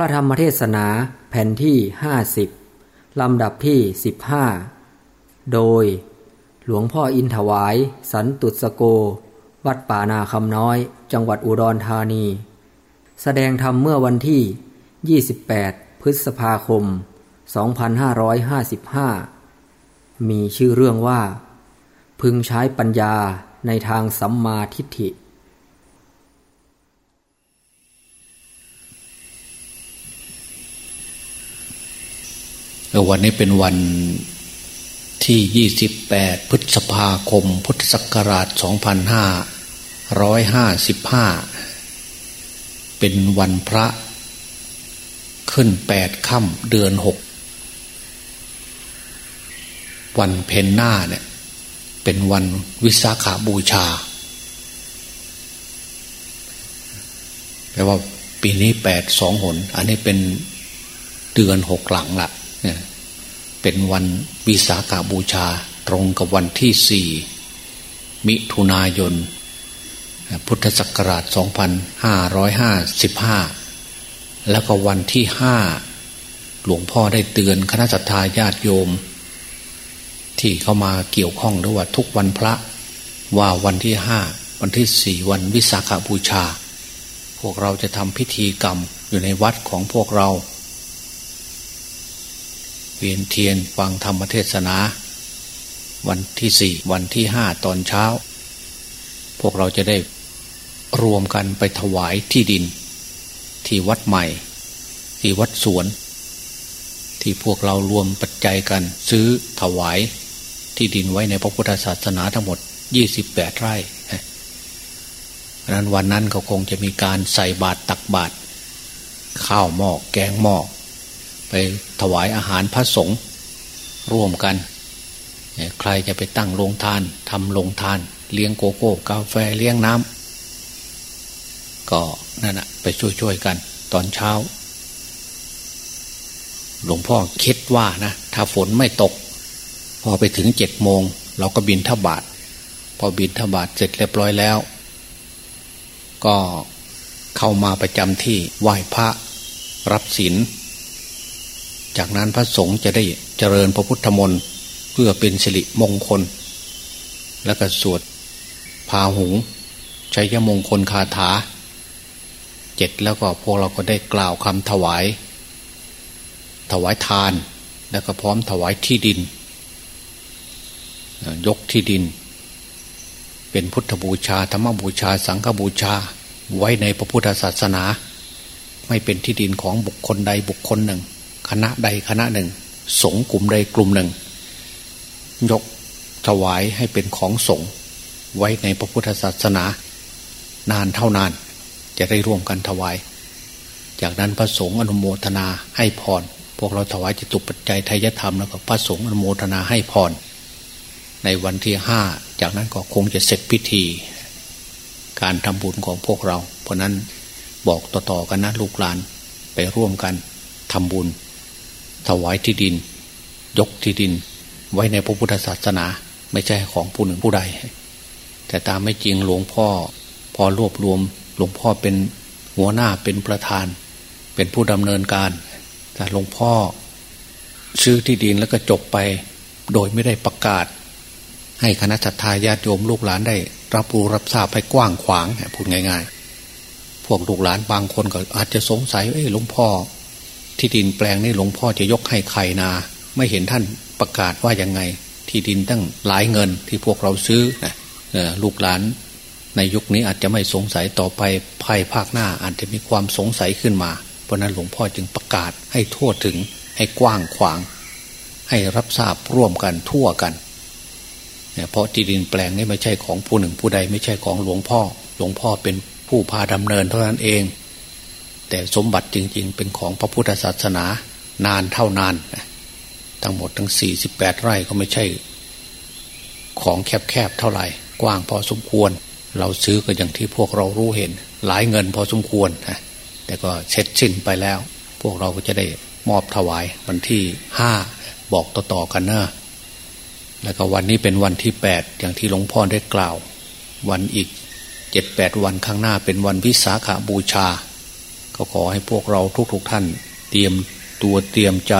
ระธรรมเทศนาแผ่นที่ 50 ลำดับที่ 15 โดย หลวงพ่ออินถวาย สันตุสโก วัดป่านาคำน้อย จังหวัดอุดรธานี แสดงธรรมเมื่อวันที่ 28 พฤษภาคม 2555 มีชื่อเรื่องว่า พึงใช้ปัญญาในทางสัมมาทิฏฐิ วันนี้เป็นวันที่ 28 พฤษภาคม พุทธศักราช 2555 เป็นวันพระ ขึ้น 8 ค่ำเดือน 6 วันเพนหน้าเนี่ย เป็นวันวิสาขาบูชา แปลว่าปีนี้แปดสองหน อันนี้เป็นเดือนหกหลังละ เป็นวันวิสาขาบูชาตรงกับวันที่สี่มิถุนายน พุทธศักราช 2555 แล้วก็วันที่ห้าหลวงพ่อได้เตือนคณะสัตยาญาติโยม ที่เข้ามาเกี่ยวข้องด้วยว่าทุกวันพระว่าวันที่ห้าวันที่สี่วันวิสาขาบูชา พวกเราจะทำพิธีกรรมอยู่ในวัดของพวกเรา เวียนเทียนฟังธรรมเทศนา วันที่สี่วันที่ห้าตอนเช้า พวกเราจะได้รวมกันไปถวายที่ดิน ที่วัดใหม่ ที่วัดสวน ที่พวกเรารวมปัจจัยกันซื้อถวายที่ดินไว้ในพระพุทธศาสนาทั้งหมดยี่สิบแปดไร่นั้นวันนั้นเขาคงจะมีการใส่บาตรตักบาตรข้าวหม้อแกงหม้อ ไปถวายอาหารพระสงฆ์ร่วมกัน ใครจะไปตั้งโรงทานทำโรงทาน เลี้ยงโกโก้กาแฟเลี้ยงน้ำก็นั่นแหะไปช่วยๆกัน ตอนเช้า หลวงพ่อคิดว่านะถ้าฝนไม่ตก พอไปถึงเจ็ดโมง เราก็บินทบาทพอบินทบาทเสร็จเรียบร้อยแล้ว ก็เข้ามาประจำที่ไหว้พระรับศีล จากนั้นพระสงฆ์จะได้เจริญพระพุทธมนต์เพื่อเป็นสิริมงคล แล้วก็สวดพาหุงชัยมงคลคาถาเจ็ดแล้วก็พวกเราก็ได้กล่าวคำถวาย ถวายทาน แล้วก็พร้อมถวายที่ดิน ยกที่ดิน เป็นพุทธบูชาธรรมบูชา สังฆบูชาไว้ในพระพุทธศาสนา ไม่เป็นที่ดินของบุคคลใดบุคคลหนึ่ง คณะใดคณะหนึ่ง สงกลุ่มใดกลุ่มหนึ่ง ยกถวายให้เป็นของสงไว้ในพระพุทธศาสนา นานเท่านาน จะได้ร่วมกันถวาย จากนั้นพระสงฆ์อนุโมทนาให้พร พวกเราถวายจิตุปัจจัยไทยธรรมแล้วก็พระสงฆ์อนุโมทนาให้พร ในวันที่ห้าจากนั้นก็คงจะเสร็จพิธี การทำบุญของพวกเรา เพราะนั้นบอกต่อๆกันนะลูกหลานไปร่วมกันทำบุญ ถวายที่ดิน ยกที่ดิน ไว้ในพระพุทธศาสนา ไม่ใช่ของผู้หนึ่งผู้ใด แต่ตามไม่จริงหลวงพ่อ พอรวบรวม หลวงพ่อเป็นหัวหน้าเป็นประธาน เป็นผู้ดำเนินการ แต่หลวงพ่อซื้อที่ดินแล้วก็จบไป โดยไม่ได้ประกาศ ให้คณะสัตยาญาติโยมลูกหลานได้ รับรู้รับทราบให้กว้างขวางพูดง่าย ๆ พวกลูกหลานบางคนก็อาจจะสงสัยเอ้หลวงพ่อ ที่ดินแปลงนี้หลวงพ่อจะยกให้ใครนา ไม่เห็นท่านประกาศว่ายังไง ที่ดินตั้งหลายเงินที่พวกเราซื้อนะลูกหลานในยุคนี้อาจจะไม่สงสัยต่อไปภายภาคหน้าอาจจะมีความสงสัยขึ้นมา เพราะนั้นหลวงพ่อจึงประกาศให้ทั่วถึงให้กว้างขวาง ให้รับทราบร่วมกันทั่วกันเพราะที่ดินแปลงนี้ไม่ใช่ของผู้หนึ่งผู้ใด ไม่ใช่ของหลวงพ่อ หลวงพ่อเป็นผู้พาดำเนินเท่านั้นเอง แต่สมบัติจริง ๆ เป็นของพระพุทธศาสนานานเท่านาน ทั้งหมดทั้งสี่สิบแปดไร่ก็ไม่ใช่ ของแคบๆเท่าไหร่ กว้างพอสมควร เราซื้อก็อย่างที่พวกเรารู้เห็น หลายเงินพอสมควรนะแต่ก็เช็ดชิ้นไปแล้ว พวกเราก็จะได้มอบถวายวันที่ห้าบอกต่อๆกันนะแล้วก็วันนี้เป็นวันที่แปดอย่างที่หลวงพ่อได้กล่าว วันอีกเจ็ดแปดวันข้างหน้าเป็นวันวิสาขาบูชา ก็ขอให้พวกเราทุกๆทท่าน เตรียมตัวเตรียมใจ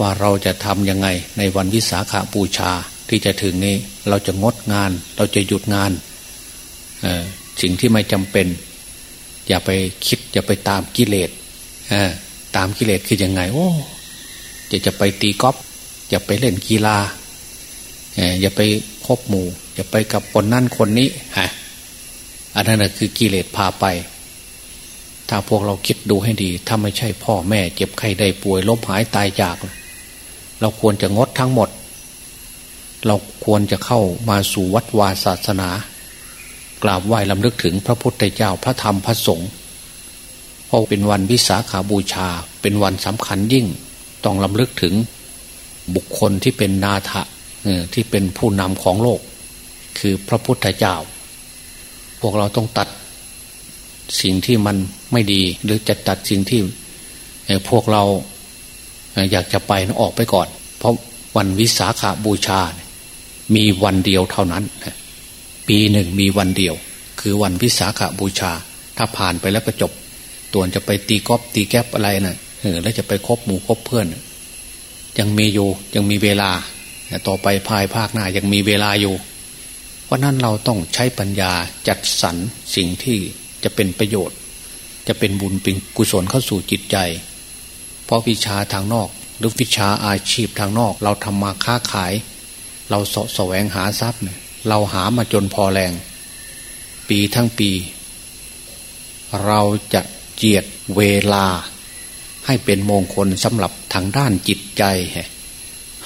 ว่าเราจะทำยังไงในวันวิสาขาบูชาที่จะถึงนี้เราจะงดงาน เราจะหยุดงานสิ่งที่ไม่จำเป็น อย่าไปคิด อย่าไปตามกิเลสตามกิเลสคือยังไง โอ้จะจะไปตีกอล์ฟอย่าไปเล่นกีฬาอย่าไปคบหมู่ อย่าไปกับคนนั่นคนนี้ฮะอันนั้นคือกิเลสพาไป ถ้าพวกเราคิดดูให้ดี ถ้าไม่ใช่พ่อแม่เจ็บไข้ได้ป่วยล้มหายตายจาก เราควรจะงดทั้งหมด เราควรจะเข้ามาสู่วัดวาศาสนา กราบไหว้ลำลึกถึงพระพุทธเจ้าพระธรรมพระสงฆ์เพราะเป็นวันวิสาขาบูชา เป็นวันสำคัญยิ่ง ต้องลำลึกถึงบุคคลที่เป็นนาถะที่เป็นผู้นำของโลก คือพระพุทธเจ้า พวกเราต้องตัด สิ่งที่มันไม่ดี หรือจะตัดสิ่งที่พวกเราอยากจะไปนออกไปก่อน เพราะวันวิสาขาบูชา มีวันเดียวเท่านั้น ปีหนึ่งมีวันเดียว คือวันวิสาขาบูชา ถ้าผ่านไปแล้วก็จบตัวจะไปตีกอล์ฟตีแก๊ปอะไรนะ่ะแล้วจะไปคบหมู่คบเพื่อน ยังมีอยู่ยังมีเวลา ต่อไปภายภาคหน้ายังมีเวลาอยู่เพราะนั้นเราต้องใช้ปัญญาจัดสรรสิ่งที่ จะเป็นประโยชน์ จะเป็นบุญเป็นกุศลเข้าสู่จิตใจ เพราะวิชาทางนอก หรือวิชาอาชีพทางนอก เราทำมาค้าขาย เราสะแสวงหาทรัพย์เนี่ยเราหามาจนพอแรง ปีทั้งปี เราจะเจียดเวลา ให้เป็นมงคลสำหรับทางด้านจิตใจ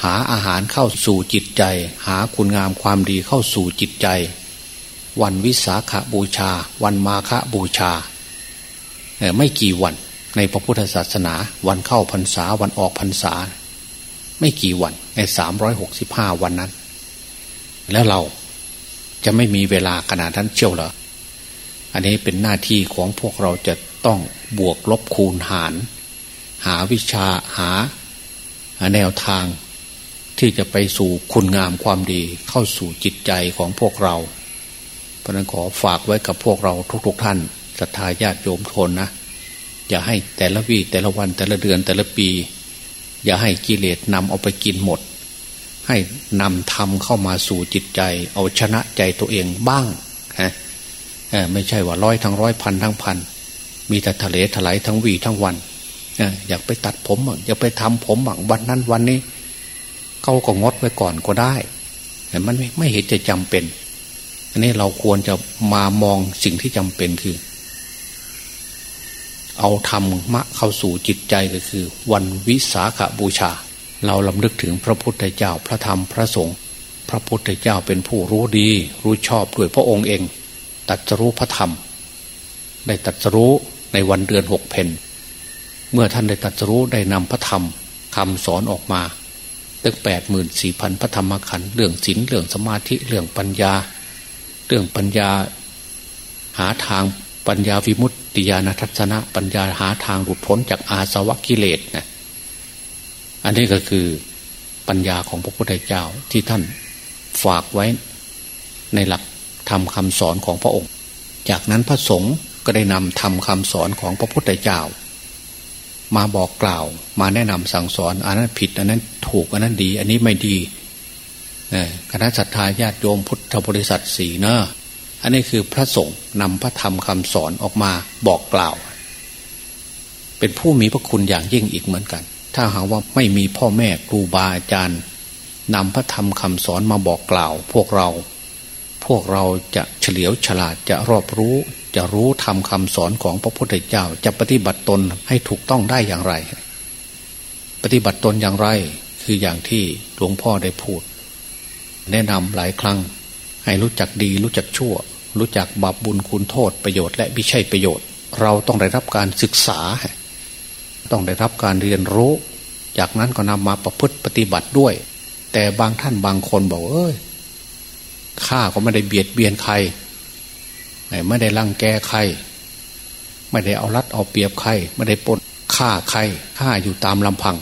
หาอาหารเข้าสู่จิตใจ หาคุณงามความดีเข้าสู่จิตใจ วันวิสาขาบูชา วันมาฆบูชา ไม่กี่วันในพระพุทธศาสนา วันเข้าพรรษาวันออกพรรษา ไม่กี่วันในสามร้อยหกสิบห้าวันนั้น แล้วเราจะไม่มีเวลาขนาดนั้นเชี่ยวเหรออันนี้เป็นหน้าที่ของพวกเราจะต้องบวกลบคูณหาร หาวิชาหาแนวทางที่จะไปสู่คุณงามความดีเข้าสู่จิตใจของพวกเรา เพราะนั้นขอฝากไว้กับพวกเราทุกๆทท่านศรัทธาญาติโยมทนนะ อย่าให้แต่ละวีแต่ละวันแต่ละเดือนแต่ละปี อย่าให้กิเลสนำเอาไปกินหมด ให้นำธรรมเข้ามาสู่จิตใจ เอาชนะใจตัวเองบ้างฮะไม่ใช่ว่าร้อยทั้งร้อยพันทั้งพันมีแต่ทะเลถลายทั้งวีทั้งวันอยากไปตัดผมอยากไปทำผมบางวันนั้นวันนี้เขาก็งดไว้ก่อนก็ได้แต่มันไม่ไม่เห็นจะจำเป็น อันนี้เราควรจะมามองสิ่งที่จำเป็นคือ เอาธรรมะเข้าสู่จิตใจก็คือ วันวิสาขาบูชา เราลำลึกถึงพระพุทธเจ้าพระธรรมพระสงฆ์พระพุทธเจ้าเป็นผู้รู้ดี รู้ชอบด้วยพระองค์เอง ตัดรู้พระธรรม ได้ตัดรู้ในวันเดือนหกเพนเมื่อท่านได้ตัดรู้ได้นำพระธรรมคำสอนออกมาตั้งแปดหมื่นสี่พันพระธรรมขันธ์เรื่องศีลเรื่องสมาธิเรื่องปัญญา เรื่องปัญญาหาทางปัญญาวิมุตติญาณทัศนะ ปัญญาหาทางหลุดพ้นจากอาสวะกิเลสนะอันนี้ก็คือปัญญาของพระพุทธเจ้าที่ท่านฝากไว้ในหลักทำคำสอนของพระองค์ จากนั้นพระสงฆ์ก็ได้นำทำคำสอนของพระพุทธเจ้า มาบอกกล่าวมาแนะนำสั่งสอน อันนั้นผิด อันนั้นถูกอันนั้นดี อันนี้ไม่ดี คณะศรัทธาญาติโยมพุทธบริษัทสีเนอะอันนี้คือพระสงฆ์นำพระธรรมคำสอนออกมาบอกกล่าว เป็นผู้มีพระคุณอย่างยิ่งอีกเหมือนกัน ถ้าหากว่าไม่มีพ่อแม่ครูบาอาจารย์นำพระธรรมคำสอนมาบอกกล่าว พวกเรา พวกเราจะเฉลียวฉลาดจะรอบรู้ จะรู้ทำคำสอนของพระพุทธเจ้าจะปฏิบัติตนให้ถูกต้องได้อย่างไร ปฏิบัติตนอย่างไร คืออย่างที่หลวงพ่อได้พูด แนะนำหลายครั้ง ให้รู้จักดีรู้จักชั่ว รู้จักบาปบุญคุณโทษประโยชน์และไม่ใช่ประโยชน์ เราต้องได้รับการศึกษา ต้องได้รับการเรียนรู้ จากนั้นก็นำมาประพฤติปฏิบัติด้วย แต่บางท่านบางคนบอกเอ้ยข้าก็ไม่ได้เบียดเบียนใครไม่ได้ลังแกใคร ไม่ได้เอารัดเอาเปรียบใคร ไม่ได้ปนฆ่าใครฆ่าอยู่ตามลำพัง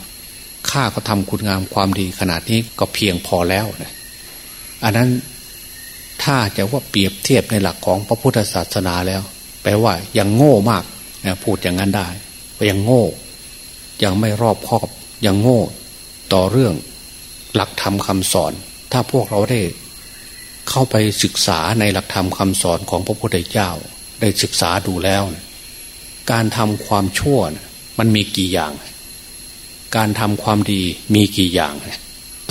ฆ่าก็ทำคุณงามความดีขนาดนี้ก็เพียงพอแล้วนะ อันนั้นถ้าจะว่าเปรียบเทียบในหลักของพระพุทธศาสนาแล้ว แปลว่ายังโง่มากพูดอย่างนั้นได้ก็ยังโง่ ยังไม่รอบคอบยังโง่ ต่อเรื่องหลักธรรมคำสอน ถ้าพวกเราได้เข้าไปศึกษาในหลักธรรมคำสอนของพระพุทธเจ้า ได้ศึกษาดูแล้ว การทำความชั่วมันมีกี่อย่าง การทำความดีมีกี่อย่าง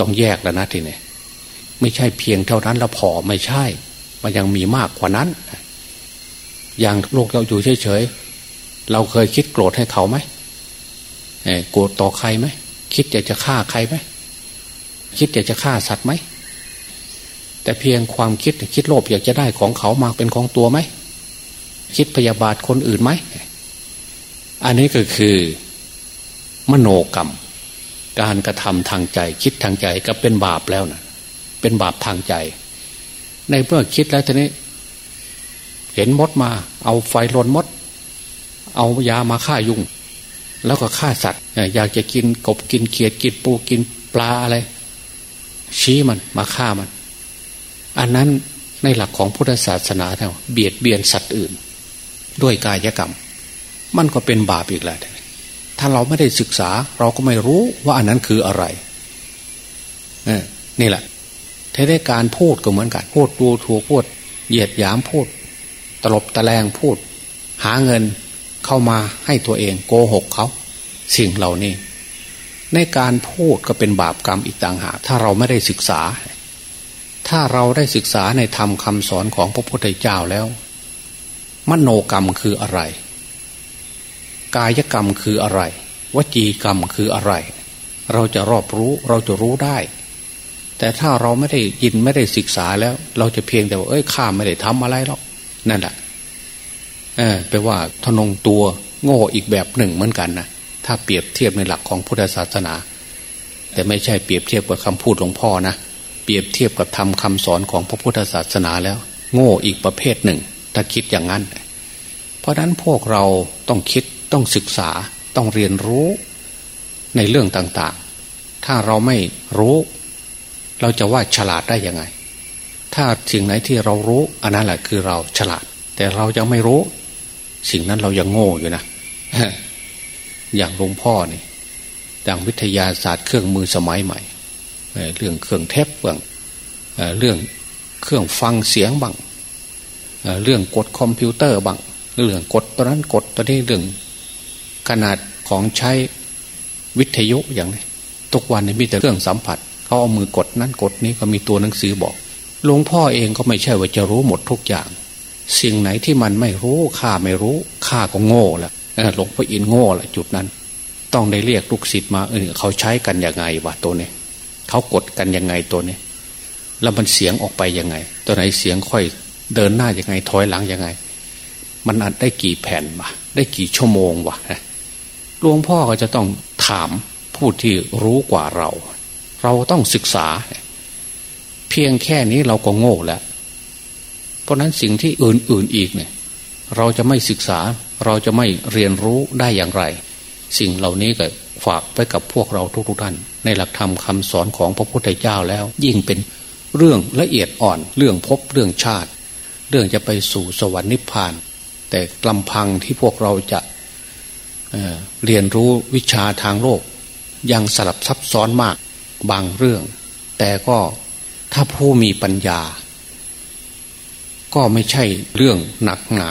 ต้องแยกแล้วนะทีนี้ ไม่ใช่เพียงเท่านั้นแล้วพอไม่ใช่ มันยังมีมากกว่านั้น อย่างโลกเราอยู่เฉยๆเราเคยคิดโกรธให้เขาไหมโกรธต่อใครไหมคิดอยากจะฆ่าใครไหมคิดอยากจะฆ่าสัตว์ไหมแต่เพียงความคิดคิดโลภอยากจะได้ของเขามาเป็นของตัวไหมคิดพยาบาทคนอื่นไหมอันนี้ก็คือ มโนกรรม การกระทำทางใจคิดทางใจก็เป็นบาปแล้วนะ เป็นบาปทางใจ ในเมื่อคิดแล้วทีนี้ เห็นมดมา เอาไฟลนมด เอายามาฆ่ายุง แล้วก็ฆ่าสัตว์ อยากจะกินกบกินเขียดกินปูกินปลาอะไร ชี้มันมาฆ่ามัน อันนั้นในหลักของพุทธศาสนาเท่าเบียดเบียนสัตว์อื่น ด้วยกายกรรม มันก็เป็นบาปอีกแล้วถ้าเราไม่ได้ศึกษาเราก็ไม่รู้ว่าอันนั้นคืออะไรนี่แหละ ถ้าได้การพูดก็เหมือนกัน พูดดูถูกพูด เหยียดหยามพูด ตลบตะแลงพูด หาเงินเข้ามาให้ตัวเองโกหกเขา สิ่งเหล่านี้ ในการพูดก็เป็นบาปกรรมอีกต่างหากถ้าเราไม่ได้ศึกษา ถ้าเราได้ศึกษาในธรรมคำสอนของพระพุทธเจ้าแล้ว มโนกรรมคืออะไร กายกรรมคืออะไร วจีกรรมคืออะไร เราจะรอบรู้เราจะรู้ได้ แต่ถ้าเราไม่ได้ยินไม่ได้ศึกษาแล้ว เราจะเพียงแต่ว่าเอ้ยข้าไม่ได้ทำอะไรหรอกนั่นแหละเออแปลว่าทนงตัวโง่อีกแบบหนึ่งเหมือนกันนะถ้าเปรียบเทียบในหลักของพุทธศาสนา แต่ไม่ใช่เปรียบเทียบกับคำพูดหลวงพ่อนะเปรียบเทียบกับทำคำสอนของพระพุทธศาสนาแล้ว โง่อีกประเภทหนึ่ง ถ้าคิดอย่างนั้น เพราะนั้นพวกเราต้องคิดต้องศึกษาต้องเรียนรู้ในเรื่องต่างๆ ถ้าเราไม่รู้ เราจะว่าฉลาดได้ยังไง ถ้าสิ่งไหนที่เรารู้ อันนั้นแหละคือเราฉลาด แต่เรายังไม่รู้ สิ่งนั้นเรายังโง่อยู่นะอย่างหลวงพ่อนี่อย่างวิทยาศาสตร์เครื่องมือสมัยใหม่เรื่องเครื่องเทปบ้างเรื่องเครื่องฟังเสียงบ้างเรื่องกดคอมพิวเตอร์บ้างเรื่องกดตัวนั้นกดตัวนี้เรื่องขนาดของใช้วิทยุอย่างนี้ทุกวันนี้มีแต่เครื่องสัมผัส เขาเอามือกดนั้นกดนี้ก็มีตัวหนังสือบอกหลวงพ่อเองก็ไม่ใช่ว่าจะรู้หมดทุกอย่าง สิ่งไหนที่มันไม่รู้ข้าไม่รู้ข้าก็โง่ละหลวงพ่ออินโง่ละจุดนั้น ต้องได้เรียกลูกศิษย์มาเออเขาใช้กันยังไงวะตัวนี้เขากดกันยังไงตัวนี้ แล้วมันเสียงออกไปยังไง ตัวไหนเสียงค่อยเดินหน้ายังไงถอยหลังยังไง มันอัดได้กี่แผ่นวะได้กี่ชั่วโมงวะหลวงพ่อก็จะต้องถามผู้ที่รู้กว่าเรา เราต้องศึกษา เพียงแค่นี้เราก็โง่แล้ว เพราะนั้นสิ่งที่อื่นๆอีกเนี่ย เราจะไม่ศึกษา เราจะไม่เรียนรู้ได้อย่างไร สิ่งเหล่านี้ก็ฝากไปกับพวกเราทุกๆท่าน ในหลักธรรมคาสอนของพระพุทธเจ้าแล้ว ยิ่งเป็นเรื่องละเอียดอ่อน เรื่องพบเรื่องชาติ เรื่องจะไปสู่สวรรค์นิพพาน แต่ลำพังที่พวกเราจะเเรียนรู้วิชาทางโลก ยังสลับซับซ้อนมาก บางเรื่อง แต่ก็ถ้าผู้มีปัญญา ก็ไม่ใช่เรื่องหนักหนา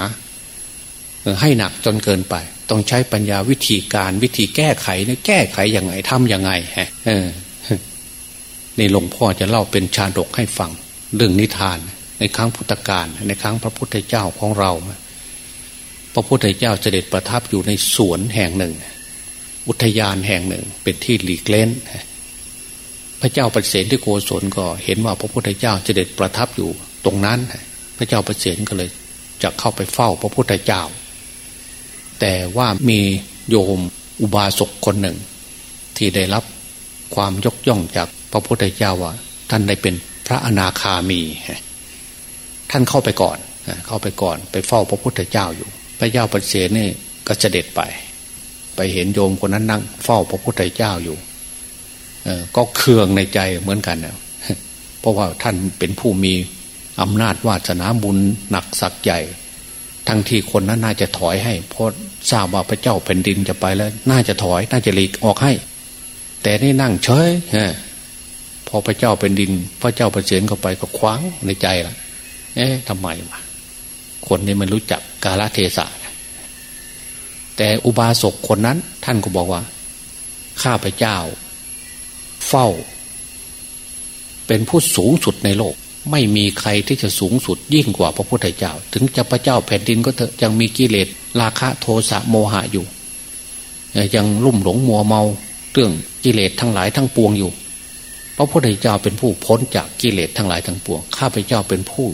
ให้หนักจนเกินไป ต้องใช้ปัญญาวิธีการวิธีแก้ไขเนี่ยแก้ไขยังไงทำยังไงฮะในหลวงพ่อจะเล่าเป็นชาดกให้ฟัง เรื่องนิทาน ในครั้งพุทธกาลในครั้งพระพุทธเจ้าของเรา พระพุทธเจ้าเสด็จประทับอยู่ในสวนแห่งหนึ่ง อุทยานแห่งหนึ่ง เป็นที่หลีกเล่น พระเจ้าปเสนที่โกศลก็เห็นว่าพระพุทธเจ้าจะเด็ดประทับอยู่ตรงนั้น พระเจ้าปเสนก็เลยจะเข้าไปเฝ้าพระพุทธเจ้า แต่ว่ามีโยมอุบาสกคนหนึ่ง ที่ได้รับความยกย่องจากพระพุทธเจ้าว่า ท่านได้เป็นพระอนาคามี ท่านเข้าไปก่อน เข้าไปก่อนไปเฝ้าพระพุทธเจ้าอยู่ พระเจ้าปเสนนี่ก็จะเด็ดไป ไปเห็นโยมคนนั้นนั่งเฝ้าพระพุทธเจ้าอยู่ ก็เคืองในใจเหมือนกันนะเพราะว่าท่านเป็นผู้มีอำนาจวาสนาบุญหนักสักใหญ่ ทั้งที่คนนั้นน่าจะถอยให้ เพราะทราบว่าพระเจ้าแผ่นดินจะไปแล้ว น่าจะถอย น่าจะหลีกออกให้ แต่นี่นั่งเฉยพอพระเจ้าเป็นดิน พระเจ้าประเสริฐเข้าไปก็คว้างในใจละเอ๊ะทำไมวะคนนี้มันรู้จักกาลเทศะแต่อุบาสกคนนั้น ท่านก็บอกว่า ข้าพเจ้า เฝ้า เป็นผู้สูงสุดในโลก ไม่มีใครที่จะสูงสุดยิ่งกว่าพระพุทธเจ้า ถึงจะพระเจ้าแผ่นดินก็เถอะยังมีกิเลสราคะโทสะโมหะอยู่ ยังลุ่มหลงมัวเมาเรื่องกิเลสทั้งหลายทั้งปวงอยู่ พระพุทธเจ้าเป็นผู้พ้นจากกิเลสทั้งหลายทั้งปวง ข้าพเจ้าเป็นผู้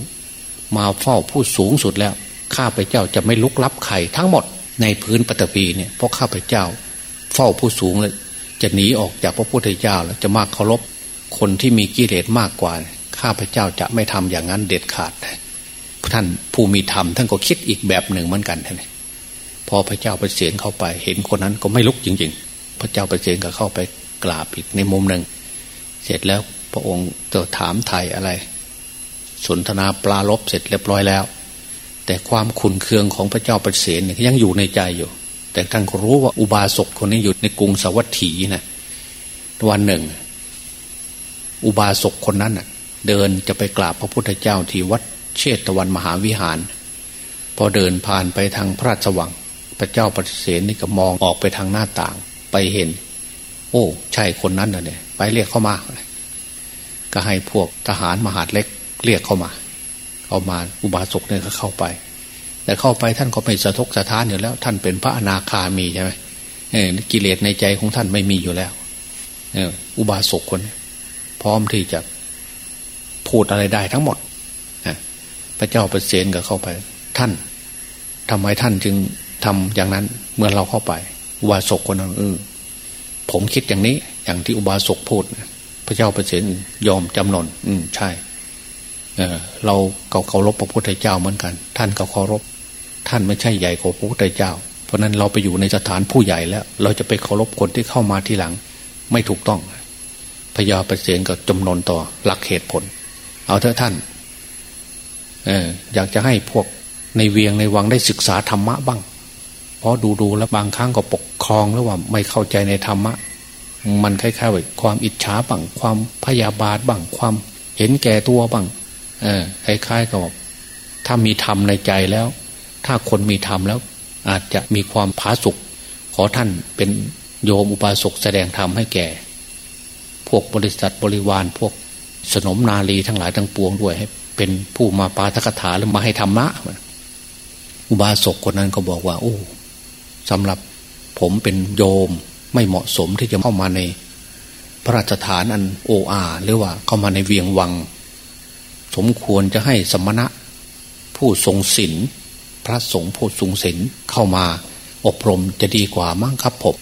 มาเฝ้าผู้สูงสุดแล้ว ข้าพเจ้าจะไม่ลุกลับใครทั้งหมดในพื้นปฐพีเนี่ยเพราะข้าพเจ้า เฝ้าผู้สูงเลย จะหนีออกจากพระพุทธเจ้าแล้วจะมาเคารพคนที่มีกิเลสมากกว่า ข้าพเจ้าจะไม่ทำอย่างนั้นเด็ดขาด ท่านผู้มีธรรมท่านก็คิดอีกแบบหนึ่งเหมือนกันท่านพอพระเจ้าประเสียนเข้าไป เห็นคนนั้นก็ไม่ลุกจริง ๆ พระเจ้าประเสียนก็เข้าไปกราบอีกในมุมหนึ่ง เสร็จแล้วพระองค์จะถามไทยอะไร สนทนาปลาลบเสร็จเรียบร้อยแล้ว แต่ความขุนเคืองของพระเจ้าประเสียนยังอยู่ในใจอยู่ แต่ท่านก็รู้ว่าอุบาสกคนนี้อยู่ในกรุงสวัสถีนะวันหนึ่ง อุบาสกคนนั้นเดินจะไปกราบพระพุทธเจ้าที่วัดเชตวันมหาวิหาร พอเดินผ่านไปทางพระราชวัง พระเจ้าประเสนนี่ก็มองออกไปทางหน้าต่าง ไปเห็น โอ้ใช่คนนั้นนะเนี่ย ไปเรียกเข้ามา ก็ให้พวกทหารมหาดเล็กเรียกเข้ามา เข้ามาอุบาสกเนี่ยก็เข้าไป แต่เข้าไปท่านก็ไม่สะทกสะท้านอยู่แล้ว ท่านเป็นพระอนาคามีใช่ไหมกิเลสในใจของท่านไม่มีอยู่แล้วอุบาสกคน พร้อมที่จะพูดอะไรได้ทั้งหมดพระเจ้าประเสนก็เข้าไป ท่านทำไมท่านจึงทำอย่างนั้นเมื่อเราเข้าไป อุบาสกคนนั้นเออผมคิดอย่างนี้ อย่างที่อุบาสกพูด พระเจ้าประเสริฐยอมจำนน อืมใช่เเราเคารพพระพุทธเจ้าเหมือนกัน ท่านก็เคารพ ท่านไม่ใช่ใหญ่กว่าพระพุทธเจ้า เพราะนั้นเราไปอยู่ในสถานผู้ใหญ่แล้ว เราจะไปเคารพคนที่เข้ามาทีหลัง ไม่ถูกต้องพยาประเสริฐก็จำนนต่อหลักเหตุผล เอาเถอะท่านเอออยากจะให้พวกในเวียงในวังได้ศึกษาธรรมะบ้าง เพราะดูดูแล้วบางครั้งก็ปกครองแล้วว่าไม่เข้าใจในธรรมะ มันคล้ายๆว่าความอิจฉาบ้างความพยาบาทบ้างความเห็นแก่ตัวบ้าง เออคล้ายๆกับถ้ามีธรรมในใจแล้ว ถ้าคนมีธรรมแล้ว อาจจะมีความผาสุกขอท่านเป็นโยมอุปาสกแสดงธรรมให้แก่ พวกบริษัทบริวารพวกสนมนาลีทั้งหลายทั้งปวงด้วยให้เป็นผู้มาปาทกถาหรือมาให้ธรรมะ อุบาสกคนนั้นก็บอกว่า โอ้สำหรับผมเป็นโยมไม่เหมาะสมที่จะเข้ามาใน พระราชฐานอันโออาหรือว่าเข้ามาในเวียงวัง สมควรจะให้สมณะ ผู้ทรงศีล พระสงฆ์ผู้ทรงศีลเข้ามาอบรมจะดีกว่ามั้งครับผม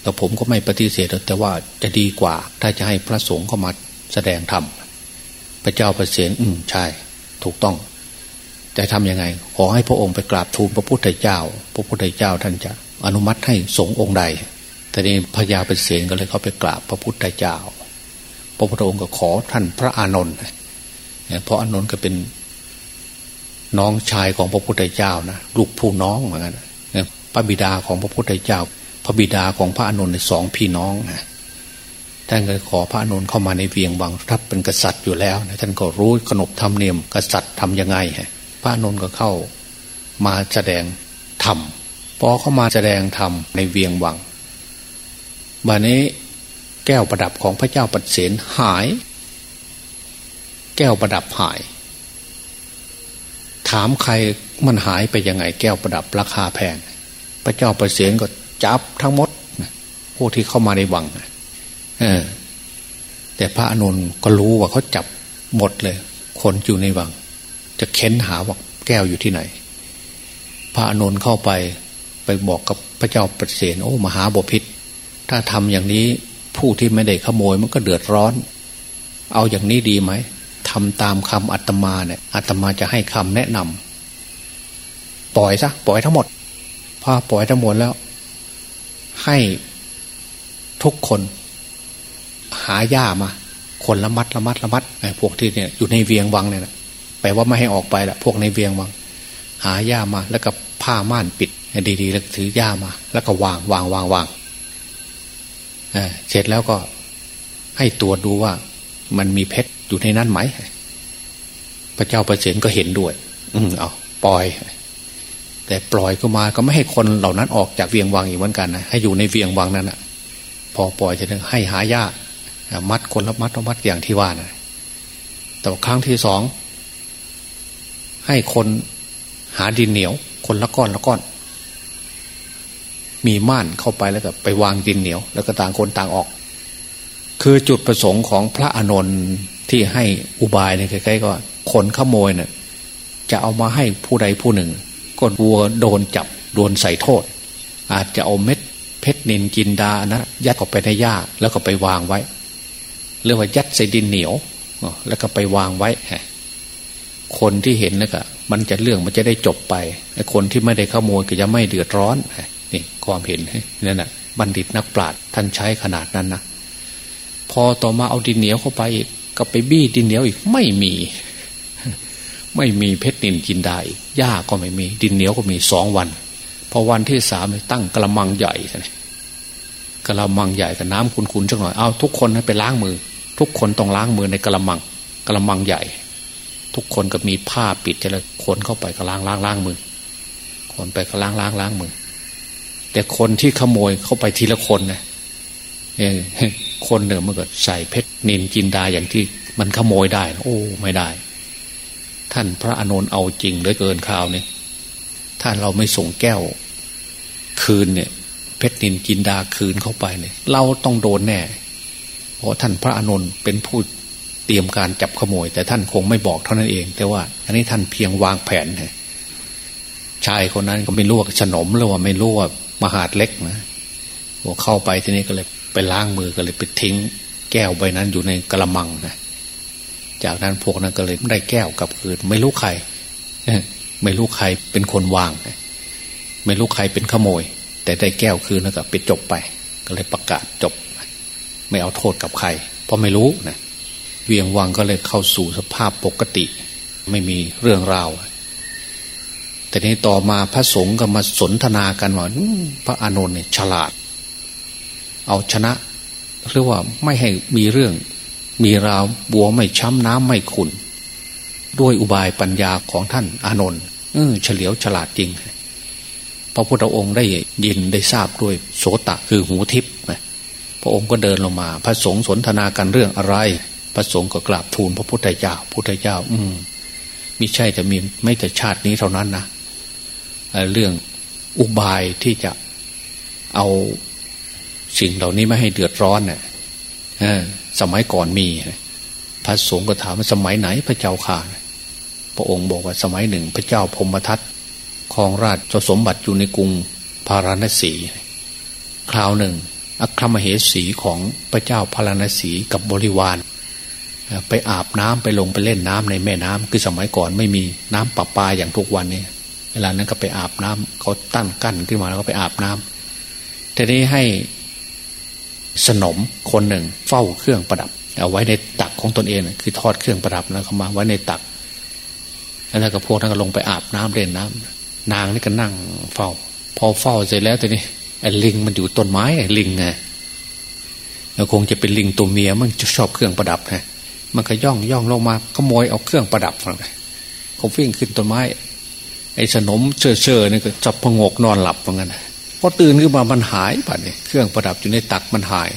แต่ผมก็ไม่ปฏิเสธแต่ว่าจะดีกว่า ถ้าจะให้พระสงฆ์เข้ามาแสดงธรรมพระเจ้าประเสริฐอืมใช่ ถูกต้องจะทำยังไง ขอให้พระองค์ไปกราบทูลพระพุทธเจ้า พระพุทธเจ้าท่านจะอนุมัติให้สงฆ์องค์ใดแต่นี้พญาเป็นเสียงก็เลยเขาไปกราบพระพุทธเจ้า พระพุทธองค์ก็ขอท่านพระอานนท์เพราะอานนท์ก็เป็น น้องชายของพระพุทธเจ้านะลูกผู้น้องเหมือนกันพระบิดาของพระพุทธเจ้า พระบิดาของพระอานนท์สองพี่น้องนะท่านก็ขอพระอนุนเข้ามาในเวียงวังถ้าเป็นกษัตริย์อยู่แล้วท่านก็รู้ขนบธรรมเนียมกษัตริย์ทํำยังไงพระอนุนก็เข้ามาแสดงธรรมพอเข้ามาแสดงธรรมในเวียงวังบันนี้แก้วประดับของพระเจ้าปัดเสนหาย แก้วประดับหาย ถามใครมันหายไปยังไงแก้วประดับราคาแพงพระเจ้าประเสนก็จับทั้งหมดพวกที่เข้ามาในวังเออ แต่พระอนุนก็รู้ว่าเขาจับหมดเลย คนอยู่ในวัง จะเค้นหาว่าแก้วอยู่ที่ไหน พระอนุนเข้าไปไปบอกกับพระเจ้าประเสนโอ้มหาบพิษถ้าทำอย่างนี้ผู้ที่ไม่ได้ขโมยมันก็เดือดร้อน เอาอย่างนี้ดีไหม ทำตามคำอัตมาเนี่ยอัตมาจะให้คำแนะนำปล่อยซะปล่อยทั้งหมดพอปล่อยทั้งหมดแล้ว ให้ทุกคนหาหญ้ามา คนละมัดละมัดละมัดไอ้พวกที่เนี่ยอยู่ในเวียงวังเนี่ยนะแปลว่าไม่ให้ออกไปละพวกในเวียงวัง หาหญ้ามา แล้วก็ผ้าม่านปิดดีๆแล้วถือย่ามา แล้วก็วางวางวางวางเสร็จแล้วก็ให้ตรวจดูว่า มันมีเพชรอยู่ในนั้นไหม พระเจ้าประเสริฐก็เห็นด้วย อืมเอาปล่อย แต่ปล่อยก็มาก็ไม่ให้คนเหล่านั้นออกจากเวียงวังอีกเหมือนกันนะให้อยู่ในเวียงวังนั้นนะพอปล่อยจะให้หายามัดคนละมัดละมัดอย่างที่ว่านะแต่ครั้งที่สองให้คนหาดินเหนียว คนละก้อนละก้อน มีม่านเข้าไปแล้วก็ไปวางดินเหนียว แล้วก็ต่างคนต่างออก คือจุดประสงค์ของพระอานนท์ที่ให้อุบายเนี่ยใกล้ๆก็คนขโมยเนี่ยจะเอามาให้ผู้ใดผู้หนึ่งก็วัวโดนจับโดนใส่โทษ อาจจะเอาเม็ดเพชรนินจินดานะยัดเข้าไปในหญ้าแล้วก็ไปวางไว้เรียกว่ายัดใส่ดินเหนียวแล้วก็ไปวางไว้คนที่เห็นแล้วก็มันจะเรื่องมันจะได้จบไปไอ้คนที่ไม่ได้ขโมยก็จะไม่เดือดร้อนนี่ความเห็นนั่นแหะบัณฑิตนักปราชญ์ท่านใช้ขนาดนั้นนะ พอต่อมาเอาดินเหนียวเข้าไปอีกก็ไปบี้ดินเหนียวอีกไม่มี ไม่มีเพชรนินจินไดาอีกหญ้าก็ไม่มี ดินเหนียวก็มีสองวัน พอวันที่สามตั้งกระมังใหญ่กระมังใหญ่กับน้ำขุนๆสักหน่อยเอาทุกคนไปล้างมือ ทุกคนต้องล้างมือในกระมังกระมังใหญ่ ทุกคนก็มีผ้าปิดจะเลยคนเข้าไปก็ล้างล้างล้างมือ คนไปก็ล้างล้างล้างมือ แต่คนที่ขโมยเข้าไปทีละคนนะเออ คนหนึ่งมันก็ใส่เพชรนินจินดาอย่างที่มันขโมยได้ โอ้ไม่ได้ ท่านพระอานนท์เอาจริงเหลือเกินข่าวเนี่ยท่านเราไม่ส่งแก้ว คืนเนี่ย เพชรนินจินดาคืนเข้าไปเนี่ย เราต้องโดนแน่ เพราะท่านพระอานนท์เป็นผู้เตรียมการจับขโมย แต่ท่านคงไม่บอกเท่านั้นเอง แต่ว่า อันนี้ท่านเพียงวางแผนชายคนนั้นก็ไม่รู้ว่าขนมหรือว่าไม่รู้ว่ามหาดเล็กนะ พอเข้าไปที่นี้ก็เลยไปล้างมือก็เลยไปทิ้ง แก้วใบนั้นอยู่ในกระมังนะจากนั้นพวกนั้นก็เลยได้แก้วกับคืนไม่รู้ใครไม่รู้ใครเป็นคนวาง ไม่รู้ใครเป็นขโมย แต่ได้แก้วคืนแล้วก็ปิดจบไป ก็เลยประกาศจบ ไม่เอาโทษกับใคร เพราะไม่รู้นะเวียงวังก็เลยเข้าสู่สภาพปกติ ไม่มีเรื่องราวแต่นี้ต่อมาพระสงฆ์ก็มาสนทนากันว่าพระอานนท์เนี่ยฉลาด เอาชนะเรียกว่าไม่ให้มีเรื่อง มีราวบัวไม่ช้ำน้ำไม่ขุนด้วยอุบายปัญญาของท่านอานนท์เฉลียวฉลาดจริง พระพุทธองค์ได้ยินได้ทราบด้วยโสตะคือหูทิพย์พระองค์ก็เดินลงมา พระสงฆ์สนทนากันเรื่องอะไร พระสงฆ์ก็กราบทูลพระพุทธเจ้า พุทธเจ้า อืมมิใช่จะมีไม่แต่ชาตินี้เท่านั้นนะเรื่องอุบายที่จะเอา สิ่งเหล่านี้ไม่ให้เดือดร้อนเนี่ยสมัยก่อนมี พระสงฆ์ก็ถามว่าสมัยไหนพระเจ้าข่าพระองค์บอกว่าสมัยหนึ่ง พระเจ้าพมทัตครองราชสมบัติอยู่ในกรุงพาราณสี คราวหนึ่ง อัครมเหสีของพระเจ้าพาราณสีกับบริวาร ไปอาบน้ำไปลงไปเล่นน้ำในแม่น้ำคือสมัยก่อนไม่มีน้ำประปาอย่างทุกวันนี้เวลานั้นก็ไปอาบน้ำเขาตั้งกั้นขึ้นมาแล้วก็ไปอาบน้ำทีนี้ให้ สนมคนหนึ่งเฝ้าเครื่องประดับ เอาไว้ในตักของตนเองคือทอดเครื่องประดับแล้วเขามาไว้ในตักแล้วก็พวกนั้นก็ลงไปอาบน้ำเล่นน้ำนางนี่ก็นั่งเฝ้า พอเฝ้าเสร็จแล้วทีนี้ไอ้ลิงมันอยู่ต้นไม้ไอ้ลิงไงคงจะเป็นลิงตัวเมียมันจะชอบเครื่องประดับไงมันก็ย่องย่องลงมาขโมยเอาเครื่องประดับมาเขาวิ่งขึ้นต้นไม้ ไอ้สนมเชื่อเชื่อนี่ก็จับพงกนอนหลับเหมือนกัน อตื่นขึ้นมามันหายไปเนี่ยเครื่องประดับอยู่ในตักมันหาย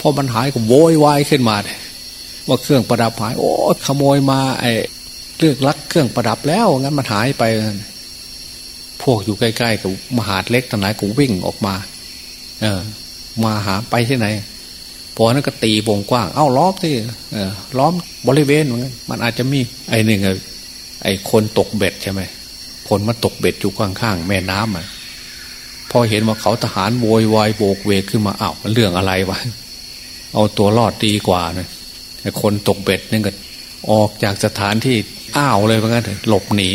พอมันหายก็โวยวายขึ้นมาเนี่ยว่าเครื่องประดับหาย โอ้ขโมยมาไอ้เลือกลักเครื่องประดับแล้วงั้นมันหายไป พวกอยู่ใกล้ๆกับมหาดเล็กทั้งหลายก็วิ่งออกมา เออ มาหาไปที่ไหนพอนั้นก็ตีวงกว้าง เอ้าล้อมที่ล้อมบริเวณมันมันอาจจะมี ไอ้หนึ่งไอ้คนตกเบ็ดใช่ไหมคนมาตกเบ็ดอยู่ข้างๆแม่น้ำอะ พอเห็นว่าเขาทหารโวยวายโบกเวกขึ้นมาอ้าวมันเรื่องอะไรวะเอาตัวรอดดีกว่านะคนตกเบ็ดนี่ก็ออกจากสถานที่อ้าวเลยเหมือนกันหลบหนี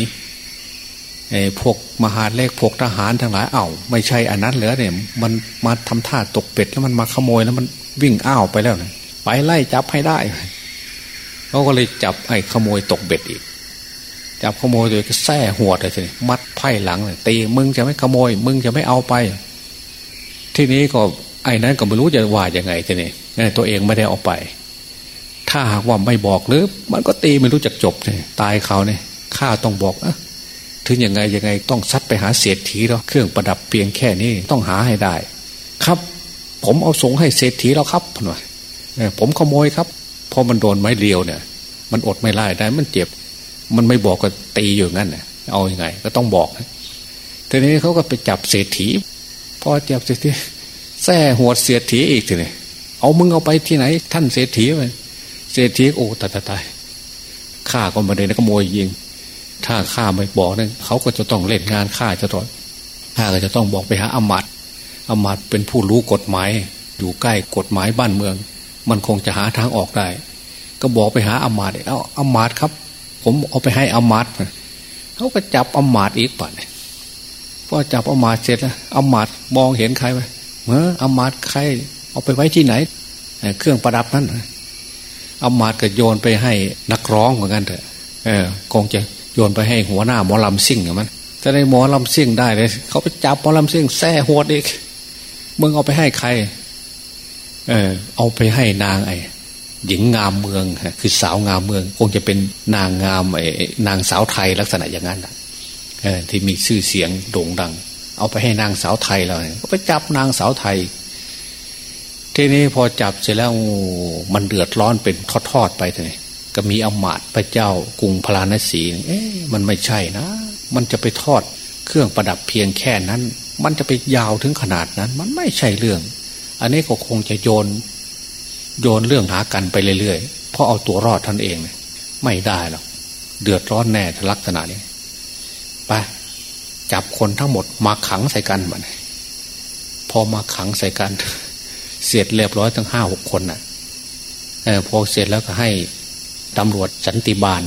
ไอ้พวกมหาเลขพวกทหารทั้งหลายอ้าวไม่ใช่อันนั้นเหรอเนี่ย มันมาทำท่าตกเป็ดแล้วมันมาขโมยแล้วมันวิ่งอ้าวไปแล้วนะไปไล่จับให้ได้เขาก็เลยจับไอ้ขโมยตกเบ็ดอีก จับขโมยเลยก็แส้หัวเลยทีนี้มัดไพ่หลังเลยตีมึงจะไม่ขโมย มึงจะไม่เอาไป ทีนี้ก็ไอ้นั้นก็ไม่รู้จะว่ายังไงทีนี้ตัวเองไม่ได้เอาไป ถ้าหากว่าไม่บอกหรือ มันก็ตีไม่รู้จักจบเลยตายเขาเนี่ยข้าต้องบอกอะถึงยังไงยังไงต้องซัดไปหาเศรษฐีแล้วเครื่องประดับเพียงแค่นี้ต้องหาให้ได้ ครับ ผมเอาสงให้เศรษฐีแล้วครับหน่อยผมขโมยครับพอมันโดนไม้เรียวเนี่ย มันอดไม่ไล่ได้มันเจ็บ มันไม่บอกก็ตีอยู่งั้นน่ะเอาอยัางไง ก็ต้องบอกทีนี้เขาก็ไปจับเศรษฐีพอจับเศรษฐีแส่หัวเศรษฐีอีกทีนี่เอามึงเอาไปที่ไหน ท่านเศรษฐีไปเศรษฐีโอ้ตายตายข้าก็มาเลยนะขโมยยิง ถ้าข้าไม่บอกนั่นเขาก็จะต้องเล่นงานข้าจะต้องข้าก็จะต้องบอกไปหาอมัดอมัดเป็นผู้รู้กฎหมาย อยู่ใกล้กฎหมายบ้านเมือง มันคงจะหาทางออกได้ ก็บอกไปหาอมัดเอาอมัดครับ ผมเอาไปให้อมัดเขาก็จับอมัดอีกป่ะเนี่ยพอจับอมัดเสร็จแล้วอมัดมองเห็นใครไหมเมื่ออมัดใคร เอาไปไว้ที่ไหน เครื่องประดับนั้นอมัดก็โยนไปให้นักร้องเหมือนกันเถอะเออคงจะโยนไปให้หัวหน้าหมอลำซิ่งอย่างมันจะได้หมอลำซิ่งได้เลยเขาไปจับหมอลำซิ่งแซ่หัวอีกมึงเอาไปให้ใคร เออ เอาไปให้นางไอ้ หญิงงามเมืองคือสาวงามเมือง คงจะเป็นนางงามไอ้นางสาวไทยลักษณะอย่างนั้นอที่มีชื่อเสียงโด่งดัง เอาไปให้นางสาวไทยเลยก็ไปจับนางสาวไทย ทีนี้พอจับเสร็จแล้วมันเดือดร้อนเป็นทอดๆไปเลยก็มีอมาตพระเจ้ากรุงพราณสีเอ๊ะมันไม่ใช่นะ มันจะไปทอดเครื่องประดับเพียงแค่นั้น มันจะไปยาวถึงขนาดนั้น มันไม่ใช่เรื่อง อันนี้ก็คงจะโยน โยนเรื่องหากันไปเรื่อยๆ เพราะเอาตัวรอดท่านเองไม่ได้หรอกเดือดร้อนแน่ลักษณะนี้ไปจับคนทั้งหมดมาขังใส่กันมันพอมาขังใส่กัน เสร็จเรียบร้อยทั้งห้าหกคนน่ะพอเสร็จแล้วก็ให้ตำรวจสันติบาล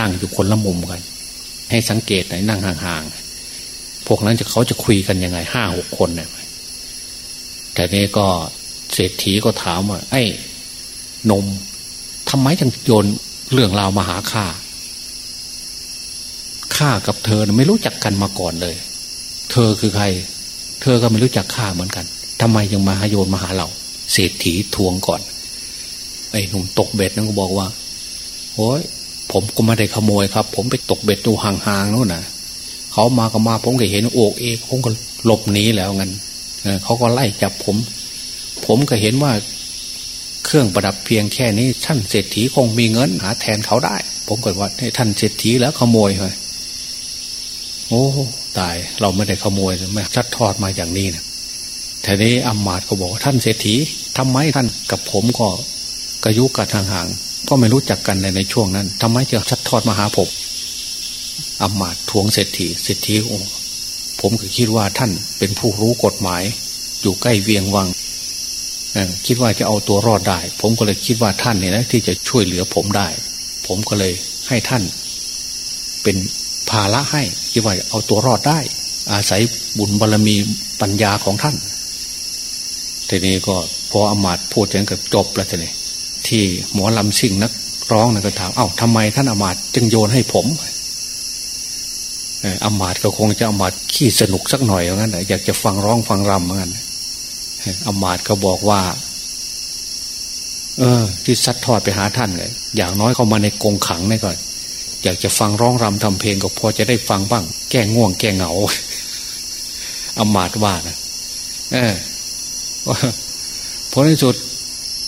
นั่งอยู่คนละมุมกัน ให้สังเกตหน่อยนั่งห่างๆพวกนั้นจะเขาจะคุยกันยังไงห้าหกคนเนี่ยแต่นี้ก็ เศรษฐีก็ถามว่า ไอ้นมทำไมจึงโยนเรื่องราวมาหาข้าข้ากับเธอไม่รู้จักกันมาก่อนเลย เธอคือใคร เธอก็ไม่รู้จักข้าเหมือนกันทำไมยังมาโยนมาหาเรา เศรษฐีทวงก่อน ไอ้หนุ่มตกเบ็ดนั่นก็บอกว่าโอ้ยผมก็ไม่ได้ขโมยครับ ผมไปตกเบ็ดดูห่างๆนู่นน่ะเขามาก็มาผมก็เห็นโอกเอกผมก็หลบหนีแล้วงั้นเขาก็ไล่จับผม ผมก็เห็นว่าเครื่องประดับเพียงแค่นี้ ท่านเศรษฐีคงมีเงิน หาแทนเขาได้ ผมก็ว่าให้ท่านเศรษฐีแล้วขโมยเลยโอ้ตาย เราไม่ได้ขโมยไม่ชัดทอดมาอย่างนี้นะทีนี้อัมมาดก็บอกท่านเศรษฐีทำไมท่านกับผมก็กระยุกกันห่างก็ไม่รู้จักกันในในช่วงนั้นทำไมจะชัดทอดมาหาผมอำมาตย์ทวงเศรษฐีเศรษฐีโอ้ผมก็คิดว่าท่านเป็นผู้รู้กฎหมาย อยู่ใกล้เวียงวัง คิดว่าจะเอาตัวรอดได้ ผมก็เลยคิดว่าท่านเนี่ยนะที่จะช่วยเหลือผมได้ ผมก็เลยให้ท่าน เป็นภาระให้คิดว่าเอาตัวรอดได้ อาศัยบุญบารรมีปัญญาของท่านทีนี้ก็พออมาตพูดอย่างกับจบแล้วทีนี้ที่หมอลำซิ่งนักร้องนะก็ถาม เอา้าทำไมท่านอมาตจึงโยนให้ผมอมาตก็คงจะอมาตขี้สนุกสักหน่อยอย่างนั้นอยากจะฟังร้องฟังรำเหมือนกัน อมาตก็บอกว่า เออ ที่ซัดทอดไปหาท่านเลยอย่างน้อยเข้ามาในกรงขังนี่ก่อนอยากจะฟังร้องรำทำเพลงก็พอจะได้ฟังบ้าง แก้ง่วงแก้เหงาอมาตว่านะเออพอในสุด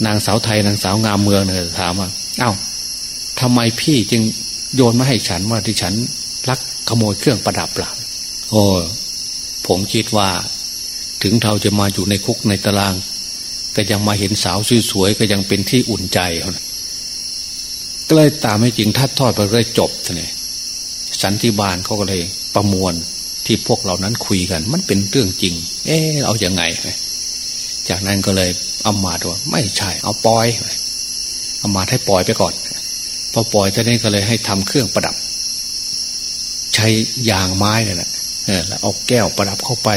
นางสาวไทยนางสาวงามเมืองเนี่ยถามว่าเอา้าทำไมพี่จึงโยนมาให้ฉันว่าที่ฉันลักขโมยเครื่องประดับล่ะโอ้ผมคิดว่า ถึงเราจะมาอยู่ในคุกในตารางก็ยังมาเห็นสาวสวยๆก็ยังเป็นที่อุ่นใจก็เลยตามให้จริงทัดทอดไปเรื่อยจบเนี่ยสันติบาลเขาก็เลยประมวลที่พวกเรานั้นคุยกัน มันเป็นเรื่องจริง เออเอาอยัางไง จากนั้นก็เลยอามาดว่าไม่ใช่ เอาปล่อยอามาดให้ปล่อยไปก่อนพอปล่อยท่านี้ก็เลยให้ทำเครื่องประดับ ใช้ยางไม้เนี่แหละแล้วเอาแก้วประดับเข้าไป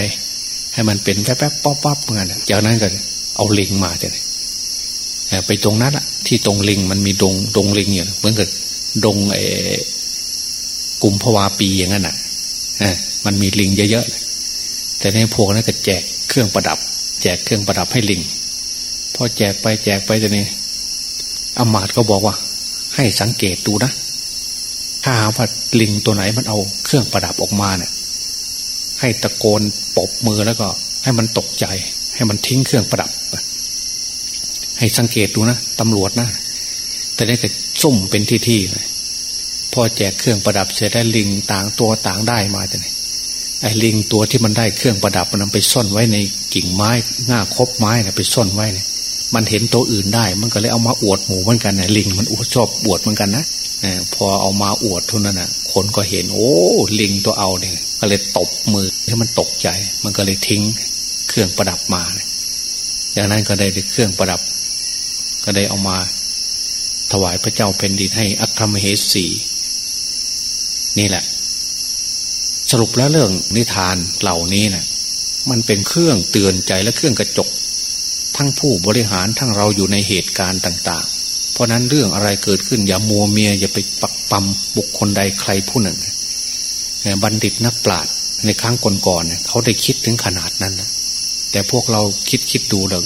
ให้มันเป็นแป๊บๆป๊อปๆเหมือนกันจากนั้นก็เอาลิงมาจะไปตรงนั้นอะที่ตรงลิงมันมีดงดงลิงอยู่เหมือนกับดงเอกลุ่มพวาปีอย่างนั้นอะมันมีลิงเยอะๆแต่ในพวกนั้นก็แจกเครื่องประดับ แจกเครื่องประดับให้ลิงพอแจกไปแจกไปแต่นี้อมาตก็บอกว่า ให้สังเกตดูนะ ถ้าหาว่าลิงตัวไหนมันเอาเครื่องประดับออกมาเนี่ย ให้ตะโกนปบมือแล้วก็ ให้มันตกใจ ให้มันทิ้งเครื่องประดับ ให้สังเกตดูนะตำรวจนะแต่นี่ก็ซุ่มเป็นที่ที่เลยพอแจกเครื่องประดับเสร็จได้ลิงต่างตัวต่างได้มาแต่ไหนไอ้ลิงตัวที่มันได้เครื่องประดับมันไปซ่อนไว้ในกิ่งไม้ง่าคบไม้เนี่ยไปซ่อนไว้เนี่ยมันเห็นตัวอื่นได้ มันก็เลยเอามาอวดหมูเหมือนกันนะลิงมันอวดชอบอวดเหมือนกันนะ พอเอามาอวดทุนนั้นน่ะ คนก็เห็น โอ้ลิงตัวเอาเนี่ยก็เลยตบมือให้มันตกใจ มันก็เลยทิ้งเครื่องประดับมาอย่างนั้นก็ได้เครื่องประดับ ก็ได้เอามา ถวายพระเจ้าแผ่นดินให้อัครมเหสีนี่แหละ สรุปแล้วเรื่องนิทานเหล่านี้นะ่ะ มันเป็นเครื่องเตือนใจและเครื่องกระจก ทั้งผู้บริหารทั้งเราอยู่ในเหตุการณ์ต่าง ราะนั้นเรื่องอะไรเกิดขึ้น อย่ามัวเมียอย่าไปปักปั๊มบุคคลใดใครผู้หนึ่งบัณฑิตนักปราชญ์ในครั้งก่อนๆเขาได้คิดถึงขนาดนั้นนะแต่พวกเราคิดคิดดูแล้ว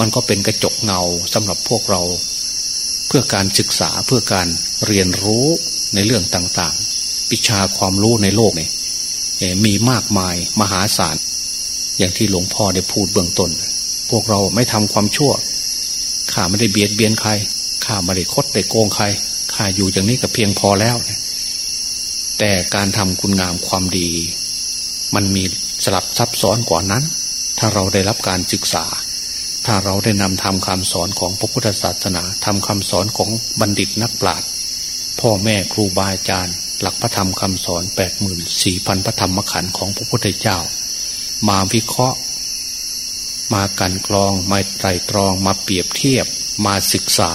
มันก็เป็นกระจกเงาสำหรับพวกเรา เพื่อการศึกษาเพื่อการเรียนรู้ในเรื่องต่างๆวิชาความรู้ในโลกเนี่ยมีมากมายมหาศาล อย่างที่หลวงพ่อได้พูดเบื้องต้น พวกเราไม่ทำความชั่วข้าไม่ได้เบียดเบียนใคร ข้าไม่ได้คดได้โกงใครข้าอยู่อย่างนี้ก็เพียงพอแล้ว แต่การทำคุณงามความดี มันมีสลับซับซ้อนกว่านั้น ถ้าเราได้รับการศึกษา ถ้าเราได้นำทำคำสอนของพระพุทธศาสนาทำคำสอนของบัณฑิตนักปราชญ์พ่อแม่ครูบาอาจารย์ หลักพระธรรมคำสอนแปดหมื่นสี่พันพระธรรมขันธ์ของพระพุทธเจ้า มาวิเคราะห์ มากันกรองมาไตรตรองมาเปรียบเทียบ มาศึกษา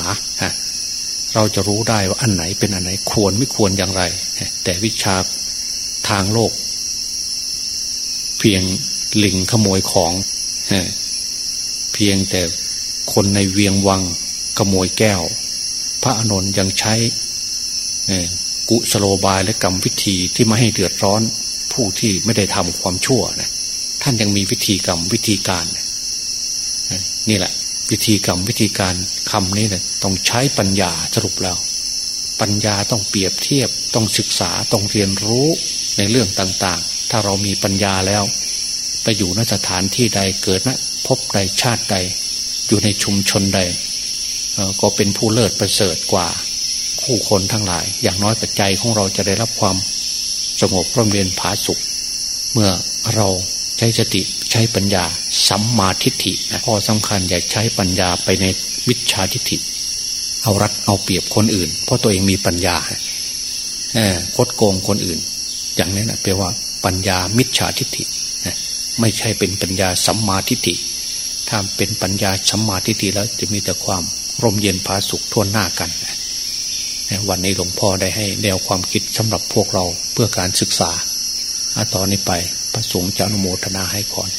เราจะรู้ได้ว่าอันไหนเป็นอันไหนควรไม่ควรอย่างไร แต่วิชาทางโลก เพียงลิงขโมยของ เพียงแต่คนในเวียงวังขโมยแก้ว พระอนุนยังใช้กุสโลบายและกรรมวิธีที่ไม่ให้เดือดร้อนผู้ที่ไม่ได้ทำความชั่วนะท่านยังมีวิธีกรรมวิธีการ นี่แหละ วิธีกรรมวิธีการคำนี้เนี่ยต้องใช้ปัญญาสรุปแล้ว ปัญญาต้องเปรียบเทียบต้องศึกษาต้องเรียนรู้ในเรื่องต่างๆ ถ้าเรามีปัญญาแล้ว ไปอยู่นสถานที่ใดเกิดนะพบใดชาติใด อยู่ในชุมชนใด ก็เป็นผู้เลิศประเสริฐกว่าผู้คนทั้งหลาย อย่างน้อยปัจจัยของเราจะได้รับความสงบร่มเย็นผาสุข เมื่อเราใช้สติ ใช้ปัญญาสัมมาทิฏฐินะข้อสำคัญอย่าใช้ปัญญาไปในมิจฉาทิฏฐิ เอารัดเอาเปรียบคนอื่น เพราะตัวเองมีปัญญาเออคดโกงคนอื่น อย่างนี้นะแปลว่าปัญญามิจฉาทิฏฐิไม่ใช่เป็นปัญญาสัมมาทิฏฐิถ้าเป็นปัญญาสัมมาทิฏฐิแล้วจะมีแต่ความร่มเย็นผาสุขทั่วหน้ากันวันนี้หลวงพ่อได้ให้แนวความคิดสำหรับพวกเราเพื่อการศึกษาต่อนนี้ไปพระสงฆ์จะอนุโมทนาให้ก่อน